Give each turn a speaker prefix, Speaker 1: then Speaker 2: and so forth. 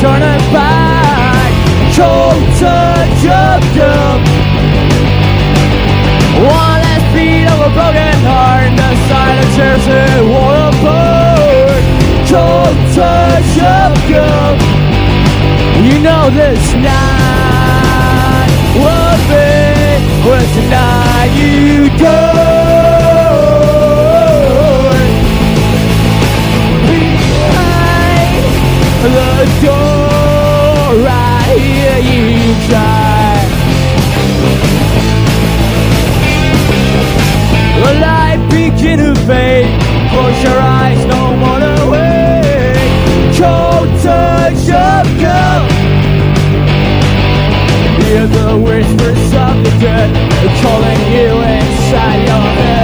Speaker 1: Turn it back Cold touch of doom One last beat of a broken heart and the silencers it wore apart Cold touch of doom You know this now. Door. I hear you cry. The light begin to fade. Close your eyes, no more wait. Cold touch of love. Hear the whispers of the dead calling you inside your head.